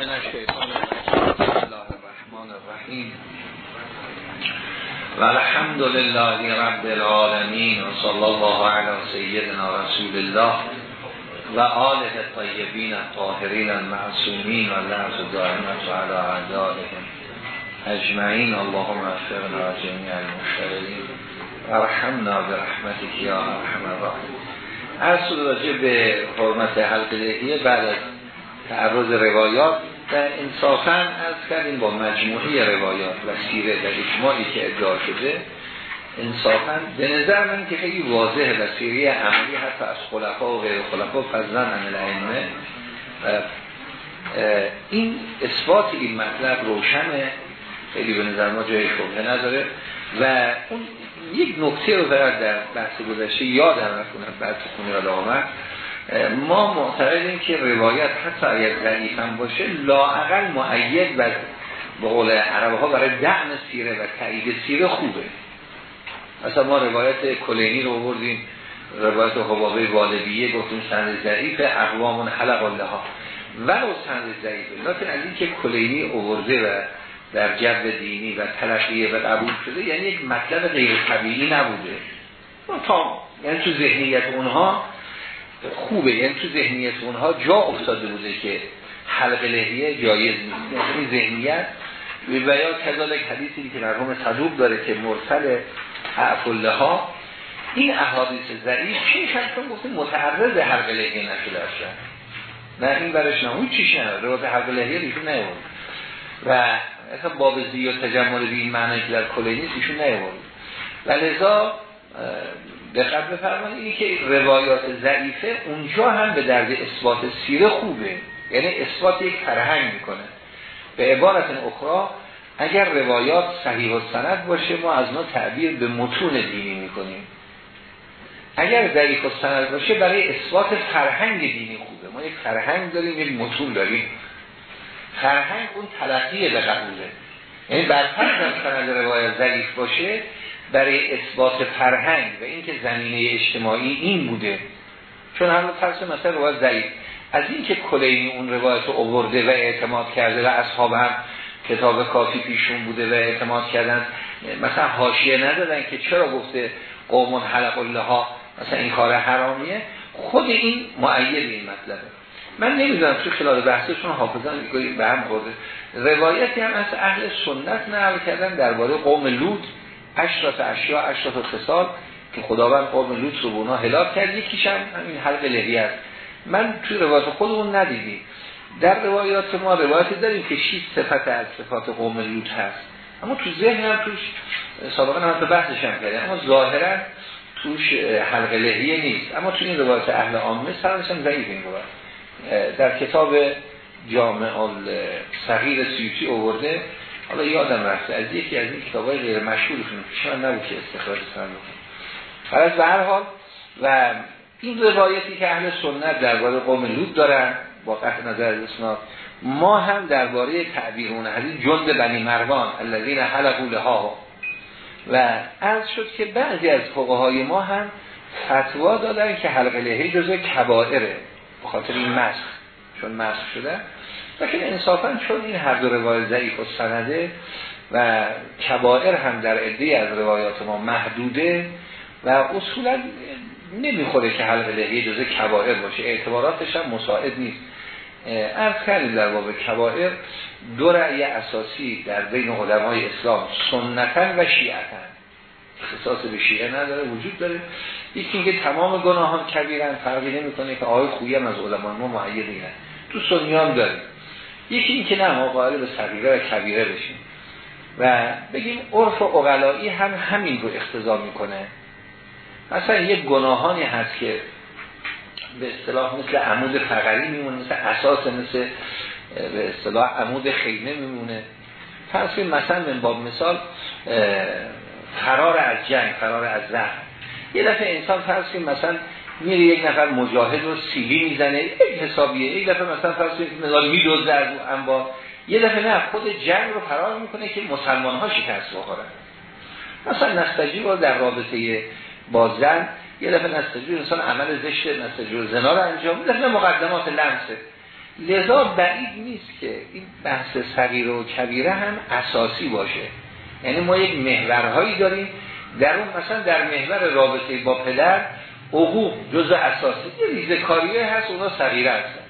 من الشیطان الرحمن الرحیم. و الحمد لله رب العالمین. و صلی الله علی سیدنا رسول الله. و آله طیبین الطاهرین المعصومین و لعظ دائمت و علی اعدائهم اجمعین. اللهم افرنا جمیع المشترین و رحمنا برحمتك یا ارحم الراحمین. اصل راجع به حرمت حلق لحیه بعد از تعرض روایات و انصافا از کردیم با مجموعی روایات و سیره در اجماعی که ادعا شده انصافا به نظر من که خیلی واضحه و سیره عملی حتی از خلفا و غیر خلفا فضلن عمل ائمه این اثبات این مطلب روشنه خیلی به نظر ما جای شبهه نداره. و اون یک نکته رو در بحث گذشته یادم نکنم بعد خونه یاد آمد ما معتقدیم که روایت حتی اگر ضعیف هم باشه لاعقل معید و به قول عربه ها برای دعم سیره و تایید سیره خوبه. مثلا ما روایت کلینی رو بردیم روایت حبابه والبیه گفتیم سند ضعیف اقوام حلق الله ها ولو سند ضعیفه لیکن از این که کلینی اوورده و در جو دینی و تلقیه و قبول شده یعنی یک مطلب غیر طبیعی نبوده. تا یعنی تو ذهنیت اونها خوبه. یعنی تو ذهنیت اونها جا افتاده بوده که حلق لحیه جایز نیست. یعنی ذهنیت و یا کذالک حدیثی که مرحوم صدوق داره که مرسل اعفله ها این احادیث ضعیف چیش هستن گفتیم متعرض حلق لحیه نشده هستن نه این برش نه. اون چیش نه روات حلق لحیه ایشون نیورد و اصلا باب زی و تجمل بی این معنی که در کلینی ایشون نیورد و لذا دقت بفرمایید که روایات ضعیفه اونجا هم به درد اثبات سیره خوبه. یعنی اثبات یک فرهنگ می‌کنه. به عبارت اخرى اگر روایات صحیح و سند باشه ما از ما تعبیر به متون دینی می‌کنیم. اگر ضعیف و سند باشه برای اثبات فرهنگ دینی خوبه. ما یک فرهنگ داریم یک متون داریم. فرهنگ اون تلقیه به قبوله. یعنی برپرد از سند روایت ضعیف باشه برای اثبات فرهنگ و اینکه زمینه اجتماعی این بوده. چون هم فرض مثلا روایت ضعیف. از اینکه کلینی اون روایت رو آورده و اعتماد کرده و اصحاب هم کتاب کافی پیشون بوده و اعتماد کردن مثلا حاشیه ندادن که چرا گفته قومون حلق الله ها مثلا این کار حرامیه. خود این معید این مطلبه. من نمی‌دونم تو خلال بحثشون حافظان به هم خورده. روایتی هم از اهل سنت نقل کردن درباره قوم لوط. اشرات اشیا اشرات خصال که خداوند قوم لوط رو بونا هلاک کرد. یکیش هم همین حلق لحیه است من تو روایت خودمون ندیدیم. در روایات ما روایتی داریم که شیش صفت از صفات قوم لوط هست. اما تو ذهن هم توش سابقا هم تو بحثش هم کرده اما ظاهرا توش حلق لحیه نیست. اما تو این روایت اهل عامه سرش هم ضعیف این روایت. در کتاب جامع صغیر سیوطی آورده حالا یادم رفته از یکی از این کتابای غیر مشهورشون پیش من نبود که استخراج بکنم از به هر حال و این روایتی که اهل سنت درباره قوم لوط دارن با قطع نظر از اسناد ما هم درباره تعبیرون حدیث جند بنی مروان الذین حلقوا لها. و عرض شد که بعضی از فقهای ما هم فتوا دادن که حلقه لحیه جزء کبائره به خاطر این مسخ. چون مسخ شده لیکن انصافا چون این هر دو روایت ضعیف و سنده و کبائر هم در عده از روایات ما محدوده و اصولا نمی‌خوره که حلق لحیه جزء کبائر باشه. اعتباراتش هم مساعد نیست. عرض کردیم در باب کبائر دو رأی اساسی در بین علمای اسلام سنتن و شیعتن اختصاص به شیعه نداره وجود داره. یکی اینکه تمام گناهان کبیرن فرقی نمی‌کنه که آقای خویی از علمان ما معیدی تو سنیان داریم. یکی این که نه ما قائل به صغیره و کبیره بشیم. و بگیم عرف و اقلایی هم همین رو اختضا می‌کنه. مثلا یک گناهانی هست که به اصطلاح مثل عمود فقری میمونه مثل اساس مثل به اصطلاح عمود خیمه میمونه. فرض مثلا من باب مثال فرار از جنگ فرار از زهر. یه دفعه انسان فرض مثلا میره یک نفر مجاهد رو سیلی می‌زنه یک حسابیه یک دفعه مثلا فرض کنید مثلا میدوزه از انبار یه دفعه نه خود جنگ رو فرار می‌کنه که مسلمان ها شکست بخورن. مثلا نستجی رو در رابطه با زن یه دفعه نستجی انسان عمل زشت نستجی زنا رو انجام میده مقدمات لمسه. لذا بعید نیست که این بحث صغیر و کبیره هم اساسی باشه. یعنی ما یک محورهایی داریم در اون مثلا در محور رابطه با پدر حقوق جز اساسی. یه ریزه کاریه هست اونا صغیره هستن.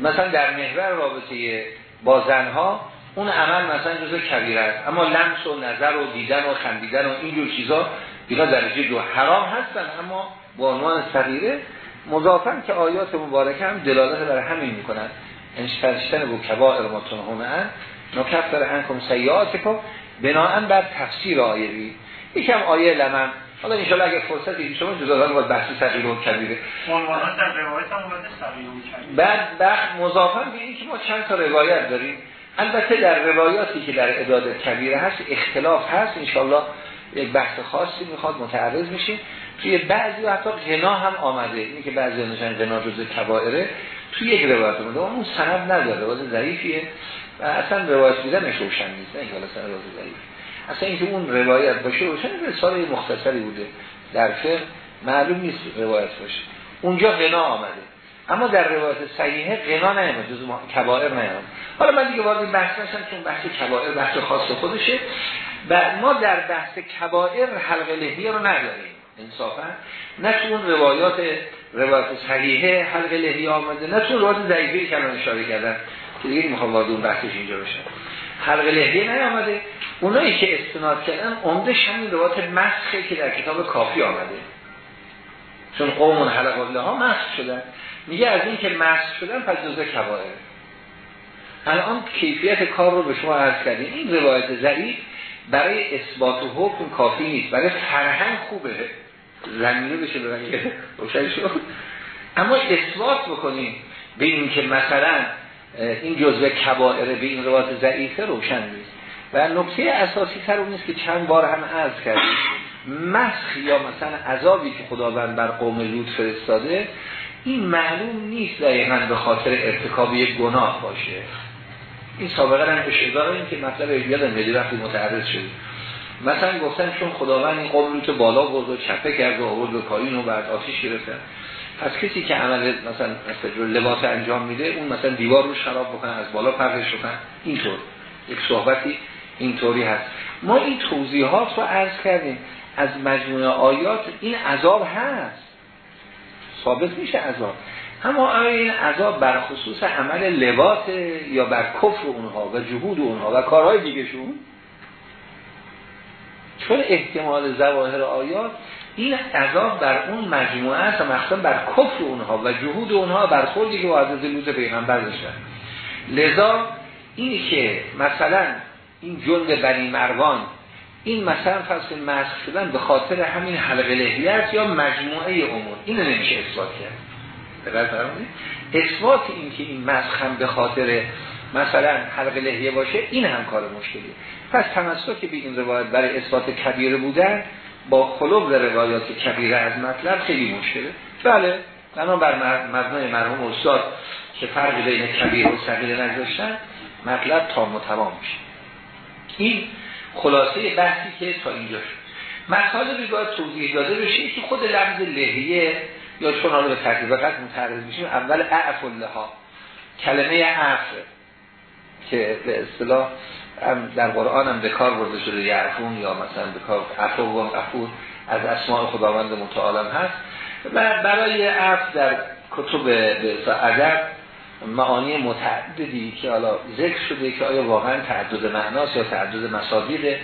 مثلا در محور رابطه با زنها اون عمل مثلا جز کبیره است. اما لمس و نظر و دیدن و خندیدن و اینجور چیزا اینا درجه دو. حرام هستن اما با عنوان صغیره مضافن که آیات مبارکه هم دلالت بر همین می‌کنن. انشترشتن و کبائر ما تنهونه نکفر انکم سیاتکم بناهن بر تفسیر آیه بی یکم آیه لمن. حالا انشاءالله اگه فرصت دیدی شما جزادان باید بحثی صغیر و کبیره. در روایت هم و بعد بعد مضافن به این که ما چند تا روایت داریم. البته در روایاتی که در اداد کبیره هست اختلاف هست. انشاءالله یک بحث خاصی می‌خواد متعرض میشیم. توی بعضی حتی غنا هم آمده. اینی که بعضی نشان غنا جز کبائره. توی یک روایت اومده اون سند نداره. روایت ضعیفیه. و اصلا روایت بودنش روشن نیست. نه حالا سند روایت ضعیف اصلا اینکه اون روایت باشه روشن رساله مختصری بوده. در فقه معلوم نیست روایت باشه. اونجا غنا آمده. اما در روایت صحیحه غنا نیامد جز کبائر نیامد حالا من دیگه وارد بحث نشم چون بحث کبائر بحث خاص خودشه. و ما در بحث کبائر حلق لحیه رو نداریم انصافا. نه چون روایات روایت صحیحه حلق لحیه آمده نه چون روایت ضعیفه که اشاره کردن. که دیگه می‌خوام وارد اون بحثش اینجا بشن حلق لحیه نیامده. اونایی که استناد کردن عمده همین روایت مسخه که در کتاب کافی آمده. چون قوم حلق الله ها مسخ شدن. میگه از این که مسخ شدن پس جزء کبائر. الان کیفیت کار رو به شما عرض کردیم. این روایت ضعیف برای اثبات و حکم کافی نیست. برای فرهنگ خوبه. زمینه بشه به روشن شد. اما اثبات بکنیم به که مثلا این جزء کبائر به این روایت ضعیفه روشن نیست. و نکته اساسی تر اون نیست که چند بار هم عرض کردیم. مسخ یا مثلا عذابی که خداوند بر قوم لوط فرستاده این معلوم نیست دقیقا به خاطر ارتکاب یک گناه باشه. این سابقه هم اشاره این که مطلب یادم میاد وقتی متعرض شد. مثلا گفتن چون خداوند این قوم رو بالا برد و چپه کرد و آورد به پایین و بعد آتیش گرفتن. پس کسی که عمل مثلا مثلا لباس انجام میده اون مثلا دیوار رو خراب بکنه از بالا پرش بکنه. اینطور. یک صحبتی اینطوری هست. ما این توضیحات رو عرض کردیم. از مجموعه آیات این عذاب هست. ثابت میشه عذاب. اما آیا این عذاب بر خصوص عمل لباس یا بر کفر اونها و جهود اونها و کارهای دیگه شون چون احتمال زواهر آیات این عذاب بر اون مجموعه است و مخصوصا بر کفر اونها و جهود اونها بر خودی که وعده لوط پیغمبر داشتن لذا اینی که مثلا این جند بنی مروان این مثلا فصل مسخ شدن به خاطر همین حلقه لحیت یا مجموعه امور. اینو نمیشه اثبات کرد. اثبات این که این مسخ هم به خاطر مثلا حلقه لحیه باشه این هم کار مشکلی پس که به این روایت برای اثبات کبیره بودن با خلوب در روایات کبیره از مطلب خیلی مشکله. بله بنا بر مبنای مرحوم استاد که فرق بین کبیر و صغیر نگذاشتن مطلب تا متمام میشه. این خلاصه بحثی که تا اینجا شد. مطالبی باید توضیح داده بشه که خود لفظ لحیه یا چون حالا به ترتیب قد متعرض میشیم اول اعف ها کلمه اعف که به اصطلاح در قرآن هم به کار برده شده یعفون یا مثلا به کار عفو و عفو از اسماء خداوند متعالم هست. و برای عف در کتب ادب معانی متعددی که حالا ذکر شده که آیا واقعا تعدد معناست یا تعدد مصادیق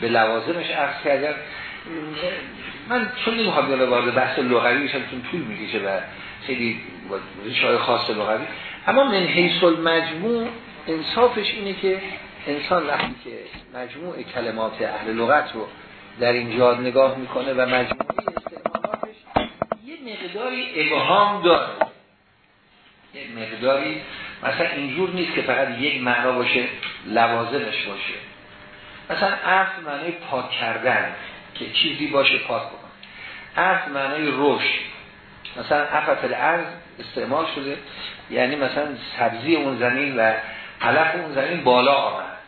به لوازمش عرض کردن من چون نمی‌خوام یالا وارد بحث لغوی بشم چون طول می‌کشه و خیلی ریشه خاص لغوی. اما من حیث المجموع انصافش اینه که انسان وقتی که مجموع کلمات اهل لغت رو در اینجا نگاه می‌کنه و مجموعه استعمالاتش یه مقداری ابهام داره. یه مقداری. مثلا اینجور نیست که فقط یک معنا باشه لوازمش باشه. مثلا اصل معنی پاک کردن که چیزی باشه پاک بکن اصل معنی رشد. مثلا افت الارض استعمال شده. یعنی مثلا سبزی اون زمین و علف اون زمین بالا آمد.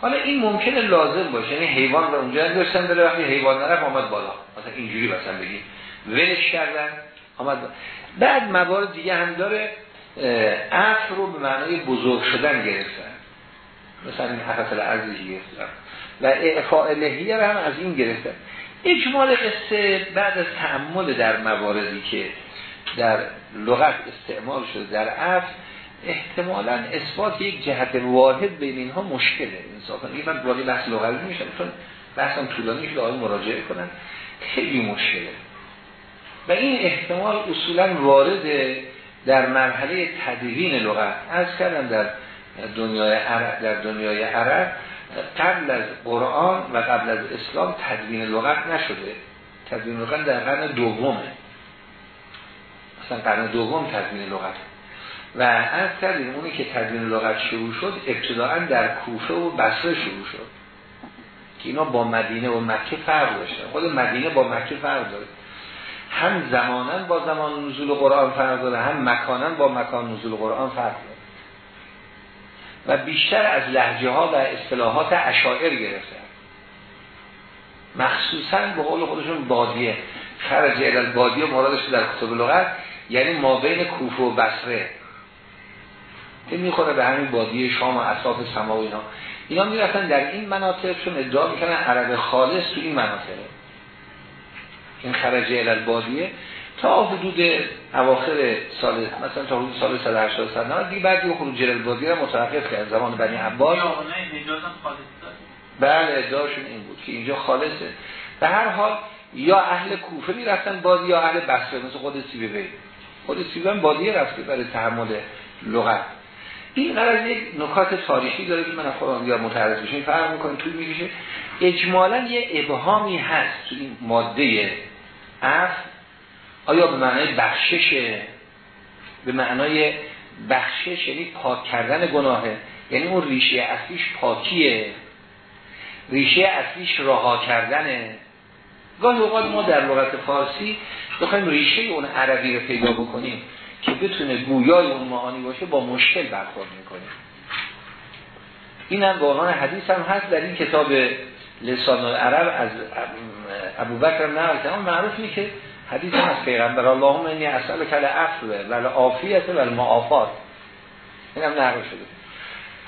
حالا این ممکنه لازم باشه. یعنی حیوان رو اونجا داشتن داره وقتی حیوان نرفت آمد بالا. مثلا اینجوری مثلا بگیم. ولش کردن. آمد. بعد موارد دیگه هم داره عفو رو به معنای بزرگ شدن گرفتن. مثلا این حفظ العرضی گرفتن. و اعفاء لحیه هم از این گرفتن. اجمال قصه بعد از تعمل در مواردی که در لغت استعمال شده در عفو احتمالا اثبات یک جهت واحد بین اینها مشکله. انصافا. این من وارد بحث لغوی میشم چون بحثم طولانی آقای مراجعه کنن. خیلی مشکله. و این احتمال اصولا وارد در مرحله تدوین لغت. از کردم در دنیای عرب در دنیای عرب قبل از قرآن و قبل از اسلام تدوین لغت نشده. تدوین لغت در قرن دومه. مثلا قرن دوم تدوین لغت. و از کردیم اونی که تدوین لغت شروع شد ابتداعا در کوفه و بصره شروع شد. که اینا با مدینه و مکه فرق داشتن. خود مدینه با مکه فرق داره. هم زمانا با زمان نزول قرآن فرق داره هم مکانا با مکان نزول قرآن فرق داره. و بیشتر از لحجه ها و اصطلاحات اشاعر گرفتن مخصوصا به قول خودشون بادیه. خرج الال بادیه مرادش در کتب لغت یعنی ما بین کوفه و بصره. این می‌خوره به همین بادیه شام و اصاف سما و اینا. اینا می‌رفتن در این مناطق چون ادعا می‌کنن عرب خالص تو این مناطقه این خرج الالبادیه تا حدود اواخر سال مثلا تا حدود سال 180 سال دیگه بعد یه خروج الالبادیه رو متوقف کرد زمان بنی عباس. بله ادعاشون این بود که اینجا خالصه. به هر حال یا اهل کوفه می‌رفتن بادی یا اهل بصره مثل خود سیبه خود سیبه بادیه رفته برای تحمل لغت. این قرار یک نکات تاریخی داره که من خودم یا متعرض بشین فرق می‌کنه توی میشه اجمالا یه ابهامی هست تو این ماده اف آیا به معنای بخشش به معنای بخشش یعنی پاک کردن گناهه؟ یعنی اون ریشه اصلیش پاکیه. ریشه اصلیش رها کردنه. گاهی اوقات ما در لغت فارسی بخوایم ریشه اون عربی رو پیدا بکنیم. که بتونه گویای اون معانی باشه با مشکل برخورد می‌کنه. این هم به حدیث هم هست در این کتاب لسان العرب از ابو بکر نقل اما معروف می که حدیث هم از پیغمبر. اللهم انی اصل کل عفو و عافیت و المعافات این هم نقل شده.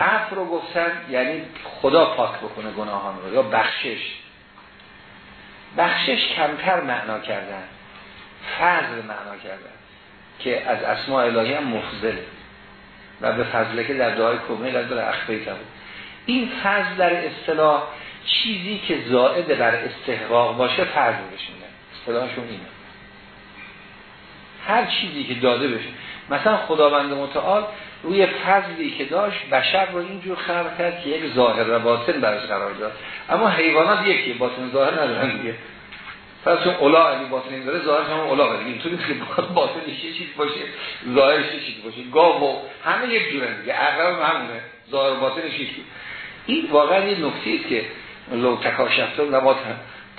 عفو رو گفتن یعنی خدا پاک بکنه گناهان رو یا بخشش. بخشش کمتر معنا کردن. فضل معنا کردن. که از اسماء الهی هم مفضله. و به فضله که در دعای کمیل از داره اخبه بود این فضل در اصطلاح چیزی که زائد بر استحقاق باشه فضل بشه اصطلاحشون اینه. هر چیزی که داده بشه. مثلا خداوند متعال روی فضلی که داشت بشر رو اینجور خلق کرد که یک ظاهر و باطن برش قرار داد. اما حیوانات یکی باطن ظاهر ندارن دیگه. پس چون اولا علی باطنی داره ظاهرش هم اولا داره. اینطوری که باطنش یه چیز باشه ظاهرش یه چیز باشه. گاو همه یک جوره دیگه. اغلب همونه. ظاهر باطنش یکی این واقعا یه نکته است که لو تکاشفتم نما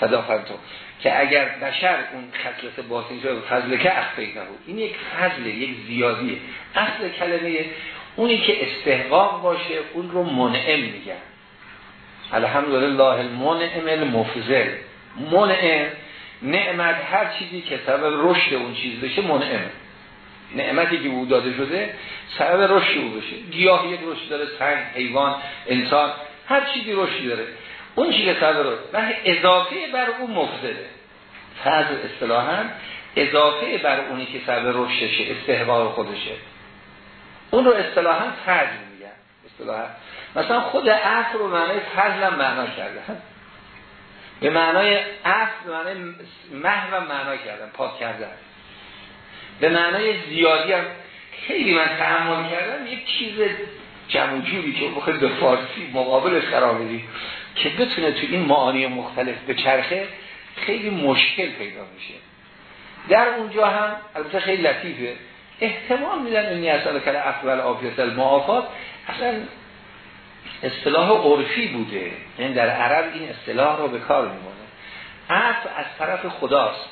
تدافنتم که اگر بشر اون خصلت باطنی رو فضل که اخفی نبود این یک فضل یک زیادیه. اصل کلمه اونی که استحقاق باشه اون رو منعم میگن الحمدلله المنعم المفضل. منعم نعمت هر چیزی که سبب رشد اون چیز بشه منعم نعمتی که او داده شده سبب رشد او بشه. گیاه یک رشد داره سنگ حیوان انسان هر چیزی رشدی داره. اون چیزی که سبب رشد و اضافه بر اون مفضله فضل اصطلاحا اضافه بر اونی که سبب رشدشه استحبار خودشه. اون رو اصطلاحا فضل میگن. اصطلاحا. مثلا خود عصر رو معنی فضل هم معنا کرده. به معنای اصل معنای محو معنا کردن پاک کردن. به معنای زیادی هم خیلی من تحمل کردم یک چیز جمعجوری که بخواید به فارسی مقابلش قرار که بتونه تو این معانی مختلف به چرخه خیلی مشکل پیدا میشه در اونجا هم البته خیلی لطیفه احتمال میدن این اصلا کل افول آفیت المعافات اصلا اصطلاح عرفی بوده. یعنی در عرب این اصطلاح رو به کار میمونه عفو از طرف خداست.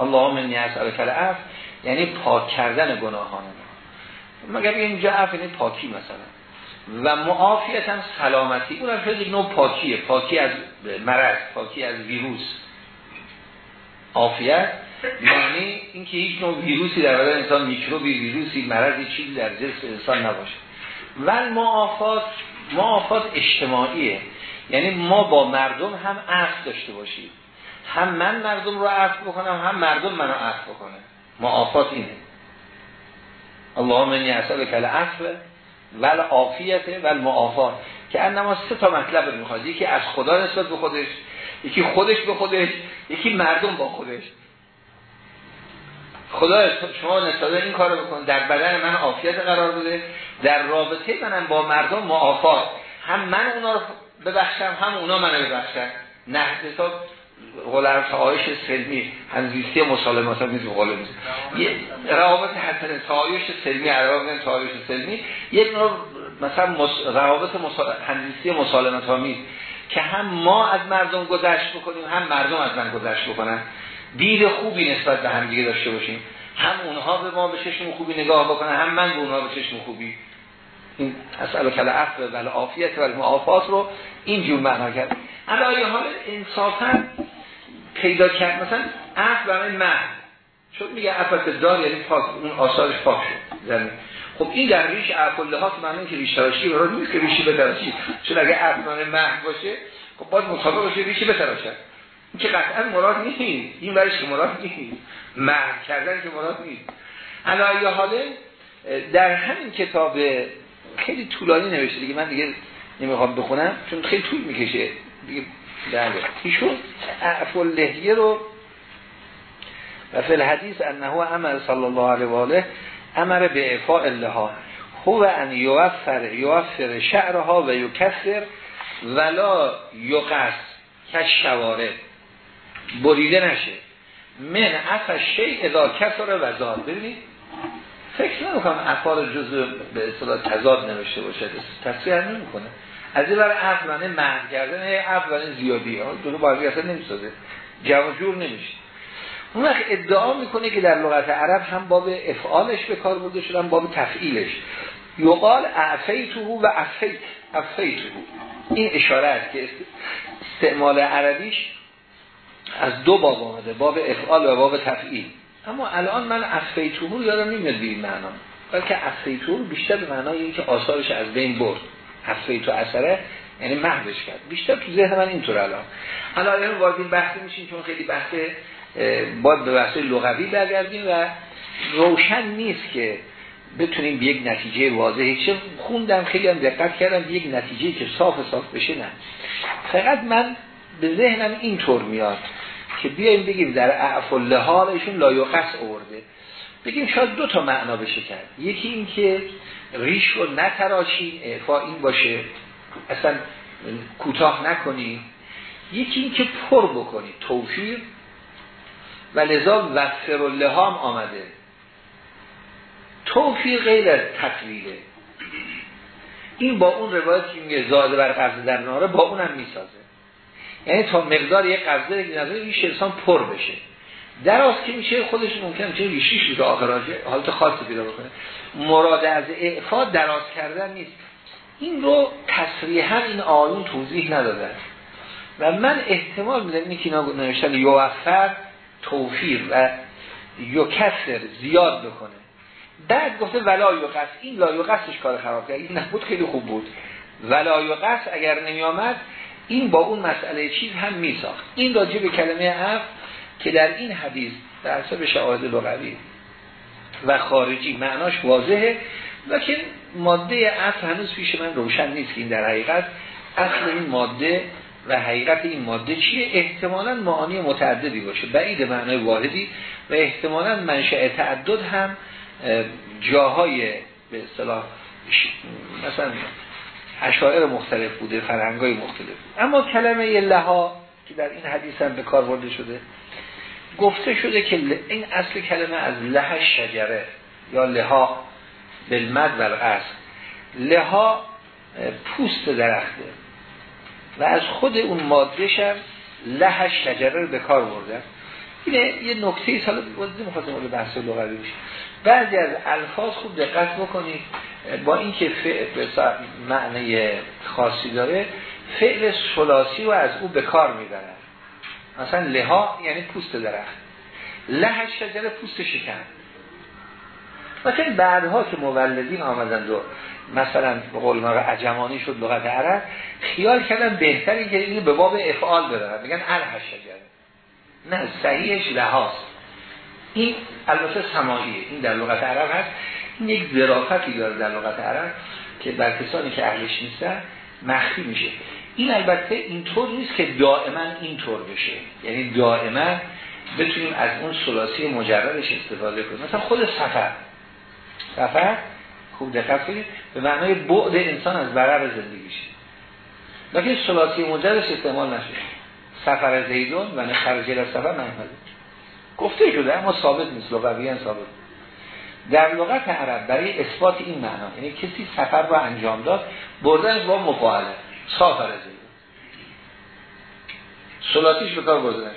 اللهم انی اسالک العفو. یعنی پاک کردن گناهان ما. مگر اینجا عفو یعنی پاکی مثلا. و معافیت هم سلامتی. اون هم یک نوع پاکیه. پاکی از مرض پاکی از ویروس. عافیت یعنی اینکه هیچ نوع ویروسی در بدن انسان میکروبی ویروسی مرضی چیزی در جسم انسان نباشه. و معافات معافات اجتماعیه. یعنی ما با مردم هم عفو داشته باشیم. هم من مردم رو عفو بکنم هم مردم منو عفو بکنه. معافات اینه. اللهم انی اصلا کل عفو ول عافیت و معافات که انما سه تا مطلب می‌خواد. یکی از خدا نسبت به خودش یکی خودش به خودش یکی مردم با خودش. خدا شما نسبت این کارو بکن. در بدن من عافیت قرار بده. در رابطه منم با مردم معافات هم من اونا رو ببخشم هم اونا منو ببخشن نه حساب قول تعایش سلمی همزیستی مسالمات هم نیست قول یه روابط حسن تعایش سلمی عربا تعایش سلمی یک نوع مثلا. روابط. همزیستی مسالمات ها که هم ما از مردم گذشت بکنیم هم مردم از من گذشت بکنن دید خوبی نسبت به هم دیگه داشته باشیم هم اونها به ما به چشم خوبی نگاه بکنن هم من به اونها به چشم خوبی. این اصلا کل عفو و عافیت و معافات رو اینجور معنا کرد. اما حال انصافا پیدا کرد؟ مثلا عفو برای مرد چون میگه عفو دار یعنی پاک اون آثارش پاک شد. زمین خب این در ریش عفله ها که معنی که ریش تراشی برای نیست که ریشی بتراشی چون اگه عفو مرد باشه خب باید مطابق باشه ریشی بتراشد این که قطعا مراد نیست. این برش که مراد نیست؟ مرد کردن که مراد نیست. علایه حاله در همین کتاب خیلی طولانی نوشته. دیگه من دیگه نمی‌خوام بخونم چون خیلی طول می‌کشه. دیگه بله ایشون عفو لحیه رو و فی الحدیث انه عمل صلی الله علیه و آله امر به اعفاء اللها هو ان یوفر یوفر شعرها و یکسر ولا یقص کش شواره بریده نشه. من اف شیء اذا کسر و زاد ببینید فکر نمی‌کنم افعال جزء به اصطلاح تضاد نوشته باشه. تصویر نمی‌کنه. از این برای عقل معنی کردن زیادی. ها دونو بازی اصلا نمی‌سازه. جمع جور نمیشه. اون وقت ادعا می‌کنه که در لغت عرب هم باب افعالش به کار برده شدن باب تفعیلش. یقال اعفیتو و افیت. افیتو این اشاره است که استعمال عربیش از دو باب آمده باب افعال و باب تفعیل. اما الان من افیتو یادم نمیاد به این معنا. بلکه بیشتر به معنای اینکه آثارش از بین برد. افیتو اثره یعنی محوش کرد. بیشتر تو ذهن من اینطور الان. الان الان وارد این بحث میشین چون خیلی بحث باید به بحث لغوی برگردیم و روشن نیست که بتونیم به یک نتیجه واضحی چه خوندم خیلی هم دقت کردم به یک نتیجه که صاف صاف بشه نه. فقط من به ذهنم اینطور میاد که بیایم بگیم در اعف لحال ایشون لایقص آورده. بگیم شاید دو تا معنا بشه کرد. یکی این که ریش رو نتراشی اعفا این باشه. اصلا کوتاه نکنی یکی این که پر بکنی توفیر و لذا وفر و لحام آمده. توفیر غیر از تطویله این با اون روایت که میگه زاده بر قبض در ناره با اونم می‌سازه. یعنی تا مقدار یک قبضه نظر ریش انسان پر بشه. دراز که میشه؟ خودش ممکن میشه ریشیش بوده آخراجه حالت خاصی پیدا بکنه. مراد از اعفا دراز کردن نیست. این رو تصریحا این آیون توضیح نداده. و من احتمال میدم اینی که نوشتن یوفر توفیر و یکسر زیاد بکنه. بعد گفته ولا یقص. این لا یقصش کار خراب کرد. این نبود خیلی خوب بود. ولا یقص اگر نمی آمد این با اون مسئله چیز هم می ساخت این راجع به کلمه عف که در این حدیث در به شواهد لغوی و خارجی معناش واضحه و که ماده عف هنوز پیش من روشن نیست که این در حقیقت اصل این ماده و حقیقت این ماده چیه؟ احتمالا معانی متعددی باشه. بعید معنای واحدی و احتمالا منشأ تعدد هم جاهای به اصطلاح مثلا اشاعر مختلف بوده فرهنگای مختلف بوده. اما کلمه لها که در این حدیث هم به کار برده شده گفته شده که این اصل کلمه از له شجره یا لها بالمد و القصد لها پوست درخته و از خود اون مادهش هم له شجره به کار برده اینه یه نکته ای سالا نمی‌خواستم رو بحث لغوی بشه بعضی از الفاظ خوب دقت بکنید. با اینکه فعل معنی خاصی داره فعل سلاسی و از او به کار می‌برن مثلا لها یعنی پوست درخت. لحش شجره پوست شکن. مثلا بعدها که مولدین آمدند و مثلا به قول ما عجمانی شد لغت عرب خیال کردن بهتری که اینو به باب افعال ببرن میگن الهش شجره. نه صحیحش لحاست این البته سماعیه این در لغت عرب هست. این یک ظرافتی داره در لغت عرب که بر کسانی که اهلش نیستن مخفی میشه. این البته اینطور نیست که دائما اینطور بشه. یعنی دائما بتونیم از اون سلاسی مجردش استفاده کنیم. مثلا خود سفر. سفر خوب دقت کنید. به معنای بعد انسان از برر زندگیش لیکن سلاسی مجردش استعمال نشه سفر زیدون و خرج سفر نمیده گفته شده اما ثابت نیست لغویان ثابت. در لغت عرب برای اثبات این معنا یعنی کسی سفر رو انجام داد بردن با مفاعله سافر زیدون. سلاتیش به کار برده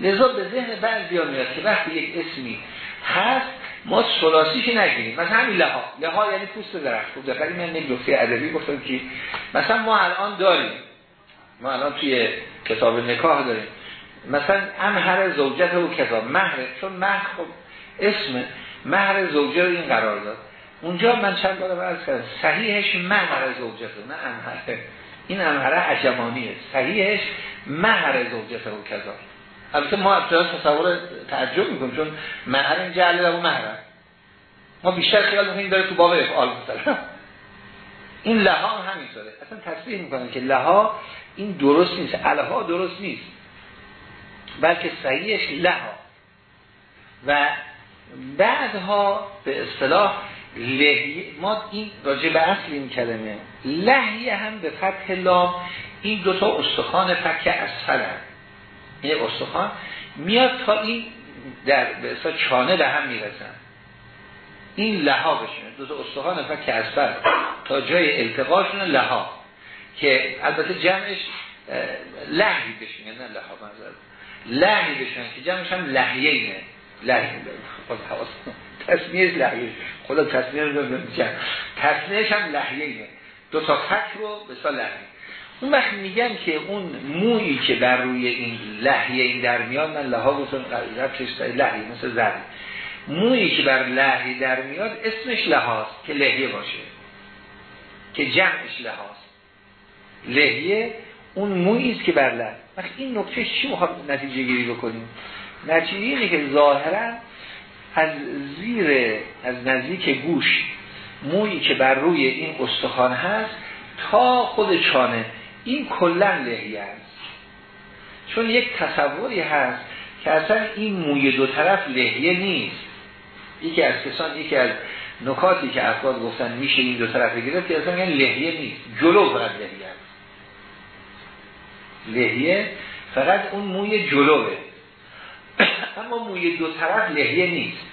لذا به ذهن بعضی میاد که وقتی یک اسمی هست ما سلاسیش نگیریم. مثلا همین لها. لها یعنی پوست درخت. خوب دقیقی من یک نکته ادبی گفتم که مثلا ما الان داریم. ما الان توی کتاب نکاح داریم. مثلا امهر زوجت و کتاب مهر چون مهر خب اسم مهر زوجه رو این قرار داد. اونجا من چند بار برد کردم صحیحش مهر زوجت نه امهر این امهره عجمانیه. صحیحش مهر زوجت و کتاب البته ما ابتدا تصور تعجب می‌کنیم چون مهر این جعله و مهر. ما بیشتر خیال می‌کنیم داره تو باب افعال مثلا. این لها هم همینطوره. اصلا تصریح می‌کنن که لها این درست نیست. الها درست نیست. بلکه صحیحش لها. و بعدها به اصطلاح لحیه ما این راجع به اصل این کلمه لحیه هم به فتح لام این دوتا استخوان فک اسفل هم. این استخوان میاد تا این در به چانه به هم می‌رسن. این لها بشونه دو تا استخوان فک اسفل تا جای التقاشون لها. که البته جمعش لحی بشونه نه منظر لحی بشونه که جمعش هم لحیه اینه. لحی. خود حواس تصمیه لحیه. خدا تصمیه رو بگم تصمیهش هم لحیه اینه. دو تا فک رو به سال لحیه اون وقت میگن که اون مویی که بر روی این لحیه این در میاد من لها گفتم رفتش لحیه مثل زرد. مویی که بر لحیه در میاد اسمش لحاست که لحیه باشه. که جمعش لحاست لحیه اون مویی است که بر لحیه وقت این نکته چی می‌خواد نتیجه گیری بکنیم؟ نتیجه اینه که ظاهرا از زیر از نزدیک گوش مویی که بر روی این استخوان هست تا خود چانه این کلا لحیه است. چون یک تصوری هست که اصلا این موی دو طرف لحیه نیست. یکی از کسان یکی از نکاتی که افراد گفتن میشه این دو طرف گرفت که اصلا لحیه نیست. جلو فقط لحیه. است لحیه فقط اون موی جلوه. اما موی دو طرف لحیه نیست.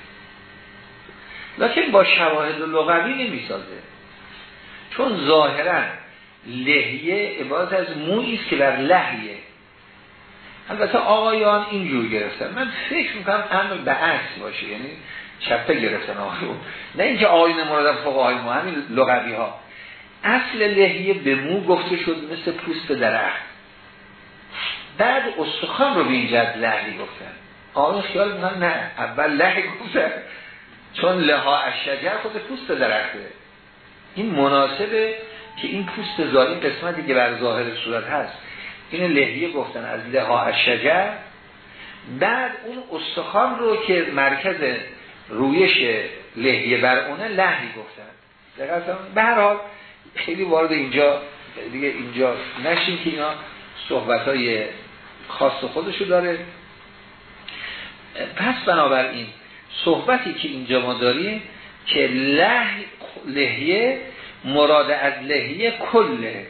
لیکن با شواهد لغوی نمی‌سازه. چون ظاهرا لحیه عبارت از مویی است که بر لحیه. البته آقایان اینجور گرفتن. من فکر می‌کنم امر به عکس باشه. یعنی چپه گرفتن آقایون. نه اینکه آقایون مراد فقهای ما همین لغوی ها اصل لحیه به مو گفته شد مثل پوست درخت. بعد استخوان رو به این جد لحی گفتن. آقایون خیال می‌کنن نه اول لحی گفتن. چون لها از شجر خود پوست درخته. این مناسبه که این پوست ظاهری قسمتی که بر ظاهر صورت هست. این لحیه گفتن از لها از شجر بعد اون استخوان رو که مرکز رویش لحیه بر اونه لحی گفتن. به هر حال خیلی وارد اینجا دیگه اینجا نشین که اینا صحبت های خاص خودشو داره. پس بنابراین صحبتی که اینجا ما داریم که لحیه مراد از لحیه کله.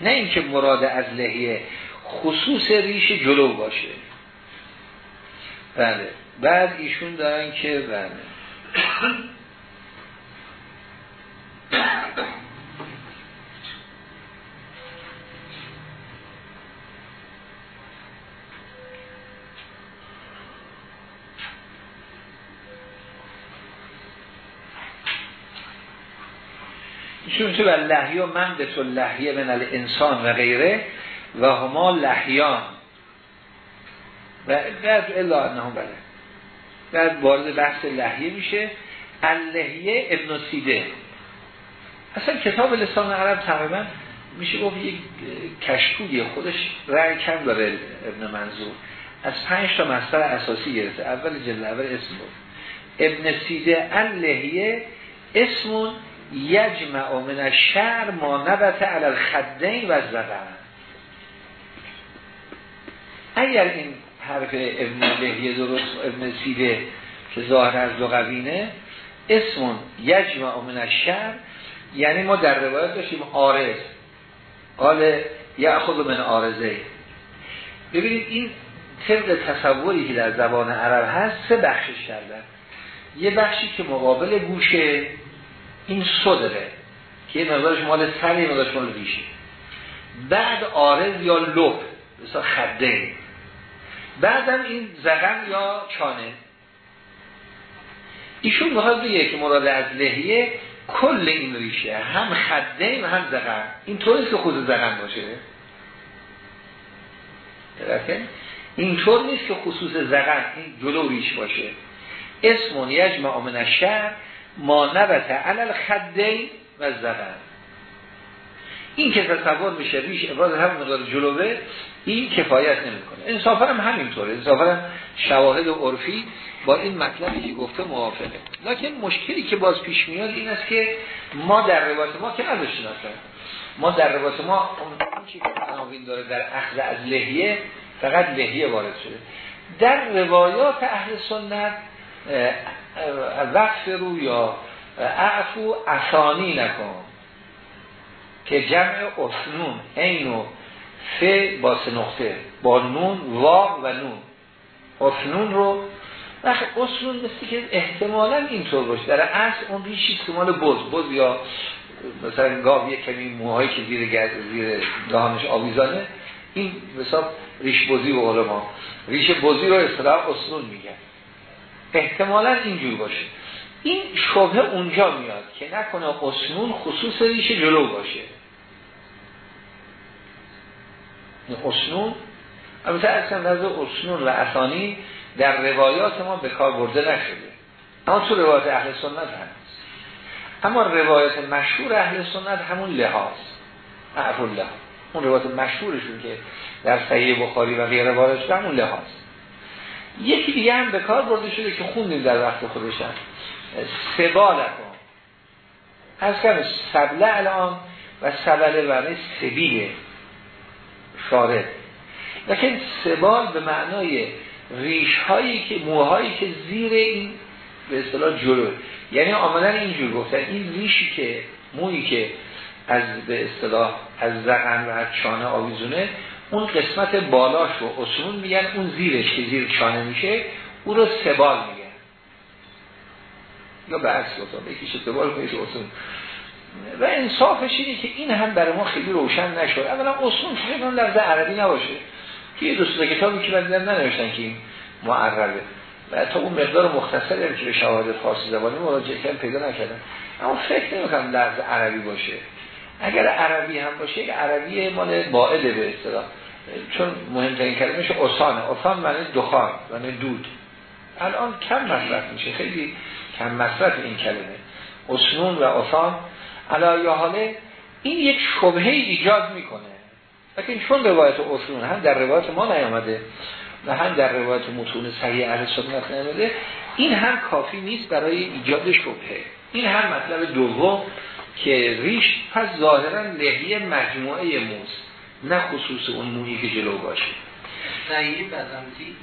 نه اینکه مراد از لحیه خصوص ریش جلو باشه. بله. بعد ایشون دارن که بله. چون تو لحیه و من به تو لحیه من الانسان و غیره و هما لحیان. و بعد الا انهم بله. بعد وارد بحث لحیه میشه. اللحیه ابن سیده. اصلا کتاب لسان عرب تقریبا میشه گفت یک کشکولی خودش رأی کم داره ابن منظور. از پنج تا مصدر اساسی گرفته. اول جلد اول اسم بود. ابن سیده اللحیه اسمون یجمع من الشعر ما نبت علی الخدین و زدن اگر این حرف ابن لحیه درست ابن سیده که ظاهر از لغوینه اسمون یجمع من الشعر یعنی ما در روایت داشتیم آرز. قال خود من آرزه. ببینید این طبق تصوری که در زبان عرب هست سه بخشش کردن. یه بخشی که مقابل گوشه این صدره که یه مقدارش مال سر یه مقدارش مال ریشه. بعد آرز یا لب مثلا خده. بعدم این زغن یا چانه. ایشون می‌خواد بگه که مراد از لحیه کل این ریشه. هم خده و هم زغن این طوریست که خود زغن باشه. طور نیست که خصوص زغن این جلو ریش باشه. اسمون یجمع من الشهر ما نبت علل خده و زغن این که تصور میشه ریش ابراز هم مقدار جلوه این کفایت نمی‌کنه. انصافا هم همینطوره. انصافا هم شواهد عرفی با این مطلبی که گفته موافقه. لکن مشکلی که باز پیش میاد این است که ما در روایت ما که نداشتیم اصلا. ما در روایت ما اون چیزی که عناوین داره در اخذ از لحیه فقط لحیه وارد شده. در روایات اهل سنت وقف رو یا اعفو اسانی نکن که جمع اصنون این و ف با سه نقطه با نون واق و نون. اصنون رو وقت اصنون مثل که احتمالا اینطور باشه. در اصل اون ریشی که مال بز بز یا مثلا گاو یک کمی موهایی که زیر زیر دهانش آویزانه این مثلا ریش بزی و علما ریش بزی رو اصطلاح اصنون میگن. احتمالا اینجور باشه. این شبه اونجا میاد که نکنه اصنون خصوص ریش جلو باشه. این اصنون البته اصلا نزد اصنون و اثانی در روایات ما به کار برده نشده. اما تو روایات اهل سنت هست اما روایت مشهور اهل سنت همون لحاظ. اعف الله. اون روایت مشهورشون که در صحیح بخاری و غیره وارد همون لحاظ. یکی دیگه هم به کار برده شده که خوندیم در وقت خودشن سبال کن از کنم سبله الان و سبله و سبیله شارد لیکن سبال به معنای ریش هایی که موهایی که زیر این به اصطلاح جلو. یعنی آمدن اینجور گفتن. این ریشی که مویی که از به اصطلاح از زغن و از چانه آویزونه اون قسمت بالاش رو اصول میگن اون زیرش که زیر چانه میشه او رو سبال میگن. یا به عکس گفتم یکیش سبال کنید اصول. و انصافش اینه که این هم برای ما خیلی روشن نشد. اولا اصول فکر لفظ عربی نباشه. که یه دوست کتابی که من ننوشتن که این معربه. و تا اون مقدار مختصری که به شواهد فارسی زبانی مراجعه پیدا نکردن. اما فکر نمی‌کنم لفظ عربی باشه. اگر عربی هم باشه یک عربی مال باعده به اصطلاح. چون مهمترین کلمهش اوسانه. اوسان معنی دخان معنی دود. الان کم مصرف میشه. خیلی کم مصرف این کلمه. اسنون و اوسان. علا یا حاله این یک شبهه ایجاد می‌کنه. لیکن چون روایت اصول هم در روایت ما نیامده و هم در روایت متون صحیح اهل سنت نیامده این هم کافی نیست برای ایجاد شبهه. این هم مطلب دوم. که ریش پس ظاهرا لحیه مجموعه موز نه خصوص اون مویی که جلو باشه. صحیح بزمتی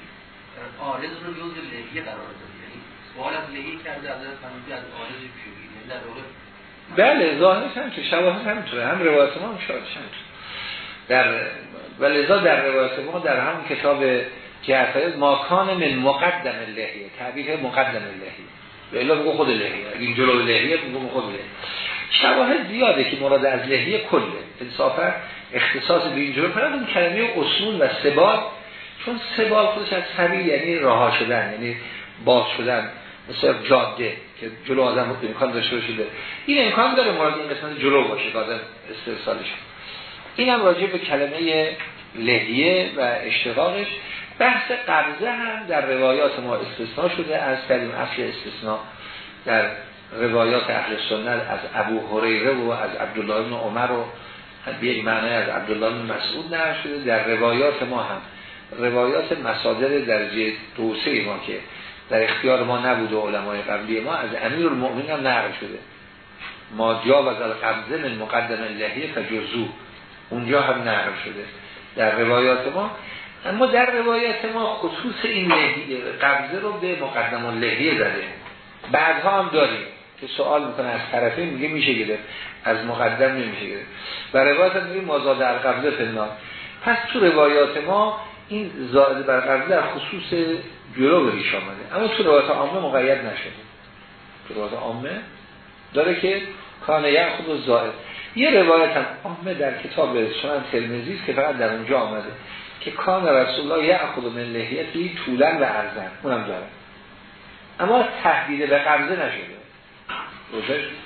آرز رو جز لحیه قرار داده. یعنی سوال از لحیه کرده از از آرز یعنی در بله ظاهرش هم که شواهد هم توه هم روایت ما هم شاهدش هم در ولذا در روایت ما در هم کتاب جعفر ماکان من مقدم لحیه تعبیر مقدم لحیه. به الا بگو خود لحیه. این جلو لحیه بگو خود لحیه. شواهد زیاده که مراد از لحیه کله. انصافا اختصاص به این جلو پرد اون کلمه اصول و سبال چون سبال خودش از سبیل یعنی رها شدن یعنی باز شدن مثل جاده که جلو آدم امکان داشته شده این امکان داره مورد این قسمت جلو باشه که آدم استرسالش این هم راجع به کلمه لحیه و اشتقاقش. بحث قبضه هم در روایات ما استثناء شده از کردیم اصل استثناء در روایات اهل سنت از ابو هریره و از عبدالله بن عمر و به یک معنی از عبدالله بن مسعود نقل شده. در روایات ما هم روایات مصادر درجه توسعه ما که در اختیار ما نبود و علمای قبلی ما از امیر المؤمنین هم نقل شده. ما و قبضه من مقدم اللهیه فجزو. اونجا هم نقل شده در روایات ما. اما در روایات ما خصوص این قبضه رو به مقدم اللهیه زده. بعدها هم داریم. که سوال می‌کنه از طرفه میگه میشه گرفت. از مقدم نمیشه گرفت. و روایت هم مازاد القبضه فنان پس تو روایات ما این زائد بر قبضه در خصوص جلو بهش آمده. اما تو روایات عامه مقید نشده. تو روایات عامه داره که کانه خود زائد یه روایت هم عامه در کتاب سنن ترمزی که فقط در اونجا آمده که کان رسول الله یه خود من لحیتی طولن و ارزن. اونم داره. اما تحدید به قبضه نشده.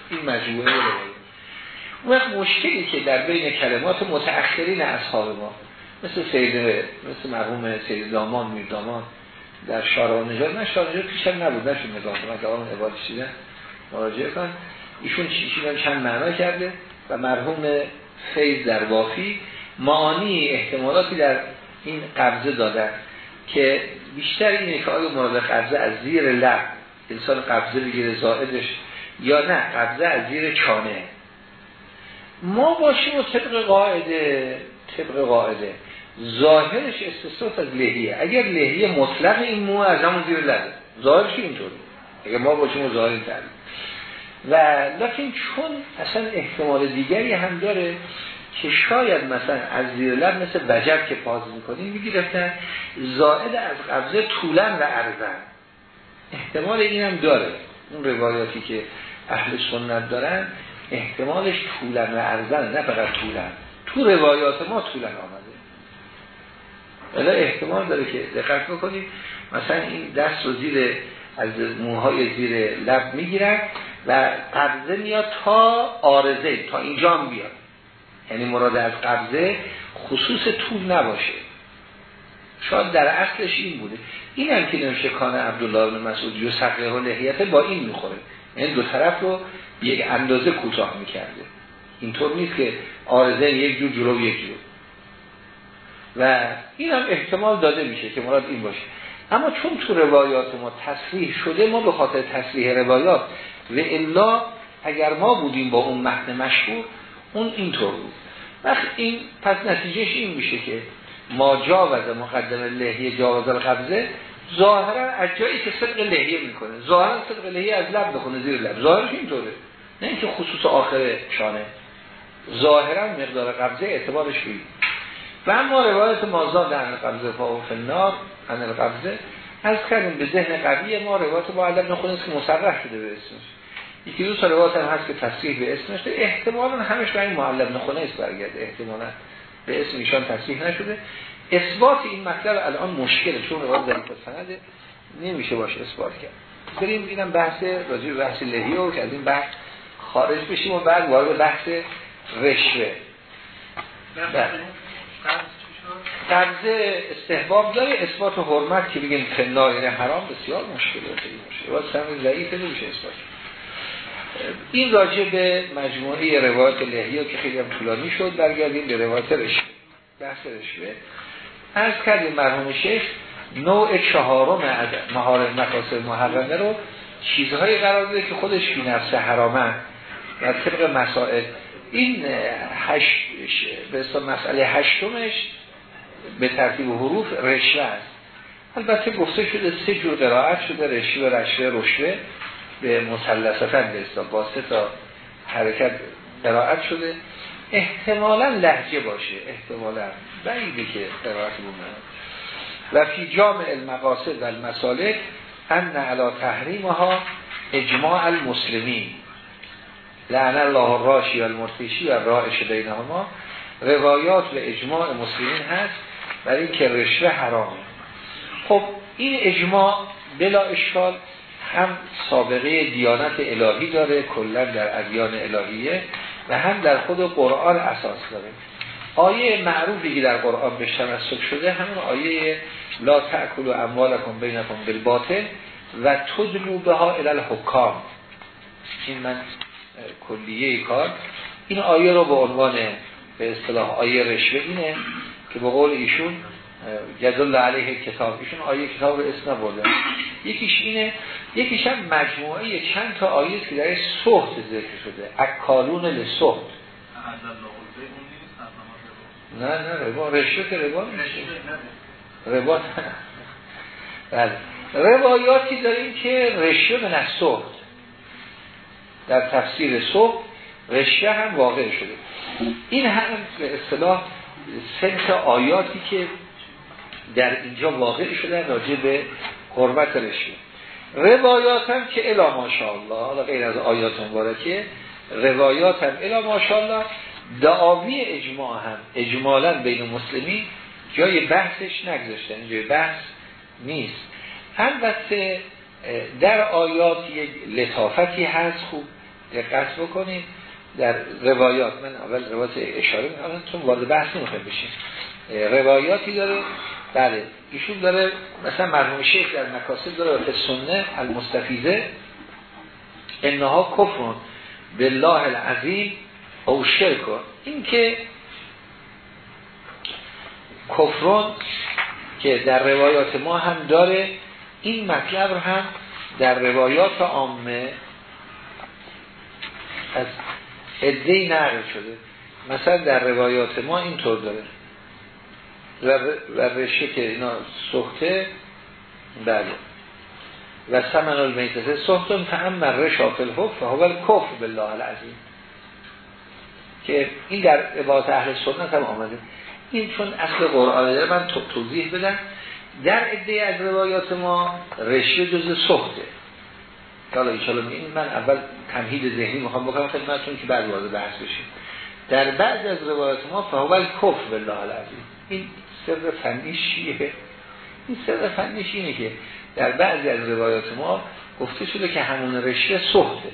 این مجموعه روایت اون وقت مشکلی که در بین کلمات متأخرین اصحاب ما مثل سید مثل مرحوم سید دامان میر دامان در شارع نجات نه شارع پیشم نبود نشون نگاه کنم که آن عبادی شیدن مراجعه کن. ایشون چیشیدن چند معنا کرده و مرحوم فیض در وافی معانی احتمالاتی در این قبضه دادن که بیشتر اینه که آیا مراد قبضه از زیر لب انسان قبضه بگیره زائدش یا نه قبضه از زیر چانه. ما باشیم و طبق قاعده طبق قاعده. ظاهرش استثنات از لحیه. اگر لحیه مطلق این مو از همون زیر لبه ظاهرش اینطوری اگر ما باشیم و ظاهر تریم و لیکن چون اصلا احتمال دیگری هم داره که شاید مثلا از زیر لب مثل بجب که پاز می‌کنیم میگیرفتن زائد از قبضه طولن و عرضن احتمال اینم داره. اون روایاتی که اهل سنت دارن احتمالش طولن و عرضن نه فقط طولن. تو روایات ما طولن آمده. ولی احتمال داره که دقت بکنید مثلا این دست رو زیر از موهای زیر لب می‌گیرن و قبضه میاد تا آرزه تا اینجا بیاد. یعنی مراد از قبضه خصوص طول نباشه. شاید در اصلش این بوده. این هم که نوشه کان عبدالله بن مسعود و سقه و لحیت با این می‌خوره. یعنی دو طرف رو یک اندازه کوتاه می‌کرده. اینطور نیست که آرزه یک جور جلو یک جور. و این هم احتمال داده میشه که مراد این باشه. اما چون تو روایات ما تصریح شده ما به خاطر تصریح روایات و الا اگر ما بودیم با اون متن مشهور اون اینطور بود. وقت این پس نتیجهش این میشه که ما جاوز مقدم لحیه جاوز القبضه ظاهرا از جایی که صدق لحیه می‌کنه. ظاهرا صدق لحیه از لب بخونه زیر لب. ظاهرش اینطوره. نه اینکه خصوص آخر شانه. ظاهرا مقدار قبضه اعتبارش بید و اما روایت مازاد در قبضه پا و فنار ان القبضه از کردیم به ذهن قوی ما روایت با علم نخونه که مصرح شده به اسمش. یکی دو سال روایت هم هست که تصریح به اسمش. احتمالا همش این معلم نخونه است برگرده. احتمالا به اسم ایشان تصریح نشده. اثبات این مطلب الان مشکله چون روایت ضعیف سند نمیشه باشه اثبات کرد. بریم اینم بحث راجع به بحث لحیه که از این بحث خارج بشیم و بعد وارد بحث رشوه. قبضه استحباب داره اثبات حرمت که بگیم فنا یعنی حرام بسیار مشکل خیلی مشکل. باید سمت ضعیفه نمیشه اثبات این راجع به مجموعه روایت لحیه که خیلی هم طولانی شد برگردیم به روایت رشوه. بحث رشوه. از کردیم مرحوم شیخ نوع چهارم از مهار مقاصد محرمه رو چیزهایی قرار داده که خودش بی نفس حرامه و طبق مسائل. این هشت به مسئله هشتمش به ترتیب حروف رشوه است. البته گفته شده سه جور قرائت شده رشوه رشوه رشوه. به مثلثتا به با سه تا حرکت قرائت شده. احتمالا لحجه باشه احتمالا. بعیده که قرائت بومن و فی جامع المقاصد و المسالک ان علا تحریمها اجماع المسلمین. لعن الله راشی و المرتشی و رائش بینهما. روایات و اجماع مسلمین هست برای که رشوه حرامه. خب این اجماع بلا اشکال هم سابقه دیانت الهی داره کلا در ادیان الهیه. و هم در خود قرآن اساس داره. آیه معروفی که در قرآن بهش تمسک شده همون آیه لا تأکلوا اموالکم بینکم بالباطل و تدلو بها الی الحکام. این من کلیه کار. این آیه رو به عنوان به اصطلاح آیه رشوه اینه که به قول ایشون جدل علیه کتاب. ایشون آیه کتاب رو اسم نبرده. یکیش اینه یکیش هم مجموعه چند تا آیه که در صحت ذکر شده. اکالون لصحت نه نه ربا رشوه که ربا ربا بله. روایاتی داریم که رشوه به نصحت در تفسیر صحت رشوه هم واقع شده. این هم به اصطلاح سنت آیاتی که در اینجا واقع شده راجع به قربت رشوه. روایات هم که الا ماشاءالله غیر از آیات مبارکه روایات هم الا ماشاءالله. دعاوی اجماع هم اجمالا بین مسلمین جای بحثش نگذاشتن جای بحث نیست. البته در آیات یک لطافتی هست خوب دقت بکنید در روایات من اول روایت اشاره می‌کنم چون وارد بحث نمی‌خواد بشیم. روایاتی داره بله ایشون داره مثلا مرحوم شیخ در مکاسب داره به سنه المستفیزه انها کفرون بالله العظیم او شرک این که کفرون که در روایات ما هم داره این مطلب هم در روایات عامه از ادهی نقل شده. مثلا در روایات ما اینطور داره. و رشه که اینا سخته بله. و سمن المیتسه سختون فهم رشا فی الحق فهو کفر بالله العظیم. که این در عبادت اهل سنت هم آمده. این چون اصل قرآن داره من توضیح بدم در عده از روایات ما رشوه جز سخته. حالا ایشالا این من اول تمهید ذهنی می‌خوام بکنم خدمتتون که بعد وارد بحث بشیم. در بعض از روایات ما فهول کفر بالله العظیم. این سر فنیش چیه این سر فنیش اینه که در بعضی از روایات ما گفته شده که همون رشته سخته.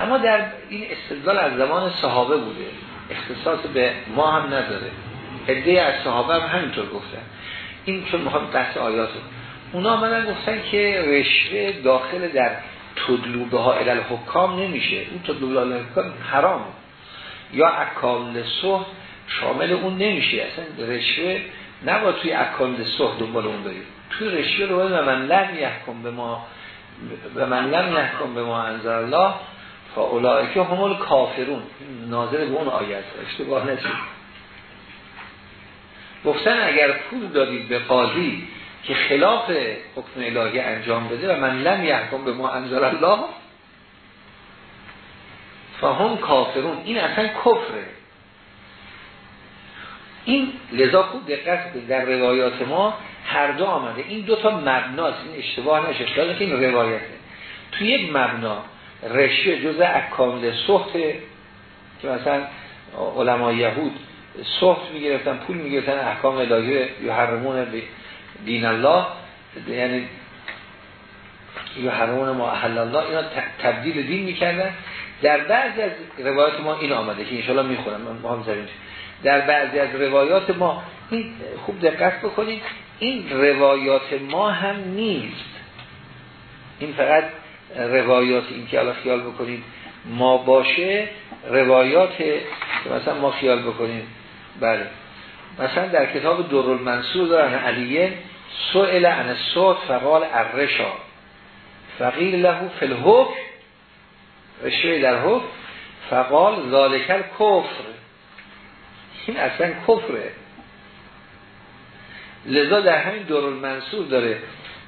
اما در این استدلال از زمان صحابه بوده. اختصاص به ما هم نداره. عده از صحابه هم همینطور گفتن. این چون می‌خوام بحث آیات اونا آمدن گفتن که رشوه داخل در تدلوبه ها حکام نمیشه. اون تدلوبه حکام حرام یا اکال صح شامل اون نمیشه. اصلا رشوه نباید توی اکال صح دنبال اون برید توی رشوه رو باید من لم یحکم به ما و من لم یحکم به ما انظر الله فا که همول کافرون ناظر به اون آیت اشتباه نشید گفتن اگر پول دادید به قاضی که خلاف حکم الهی انجام بده و من لم یحکم به ما انزل الله فهم کافرون. این اصلا کفره. این لذا خوب دقت در روایات ما هر دو آمده. این دو تا مبناست این اشتباه نشه. که این روایته توی یک مبنا رشیه جزء اکامل سخت که مثلا علمای یهود سخت می‌گرفتن پول می‌گرفتن احکام الهی یا حرمون دین الله یعنی یا حرمون ما احل الله اینا تبدیل دین می‌کردن. در بعضی از روایات ما این آمده که انشالله می‌خورم ما هم زمین در بعضی از روایات ما این خوب دقت بکنید این روایات ما هم نیست. این فقط روایات این که الان خیال بکنید ما باشه روایات که مثلا ما خیال بکنید بله. مثلا در کتاب در المنصور دارن علیه سئل عن الصوت فقال الرشا. فقیل له فی الحکم رشوه در حکم فقال ذالکل کفر این اصلا کفره. لذا در همین در المنصور داره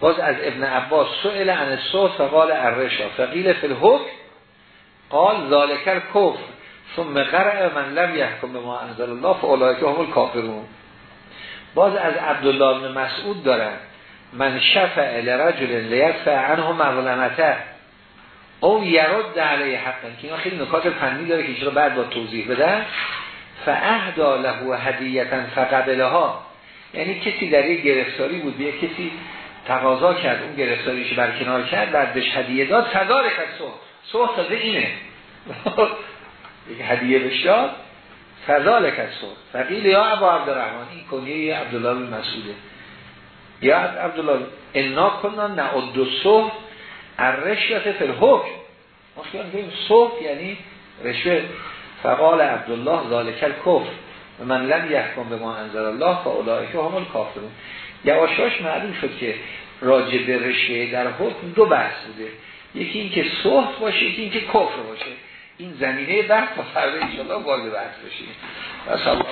باز از ابن عباس سئل عن الصوت فقال الرشا. فقیل فی الحکم قال ذالکل کفر ثم قرع من لم یحکم به ما انزل الله فاولئک هم الکافرون. باز از عبدالله بن مسعود دارن من شفع لرجل لیدفع عنه مظلمته. او یرد علیه حقا که اینا خیلی نکات فنی داره که چرا بعد با توضیح بدن. فاهدا له هدیتا فقبلها. یعنی کسی در یک گرفتاری بود به کسی تقاضا کرد اون گرفتاریش برکنار کرد بعد بهش هدیه داد تدارک از صحت صحت تازه اینه. هدیه بهش داد. فذالک فقیل یا ابا عبدالرحمن این کنیه عبدالله بن مسعوده. یا عبدالله انا کننا نعد صحب الرشوت فی الحکم ما خیلی صحب یعنی رشوه. فقال عبدالله ذالک الکفر و من لم یحکم به ما انزل الله فاولئک هم الکافرون. یواشاش معلوم شد که راجع به رشوه در حکم دو بحث بوده. یکی اینکه صحب باشه یکی اینکه کفر باشه. این زمینه بحث تا فردا ان شاء الله وارد بحث و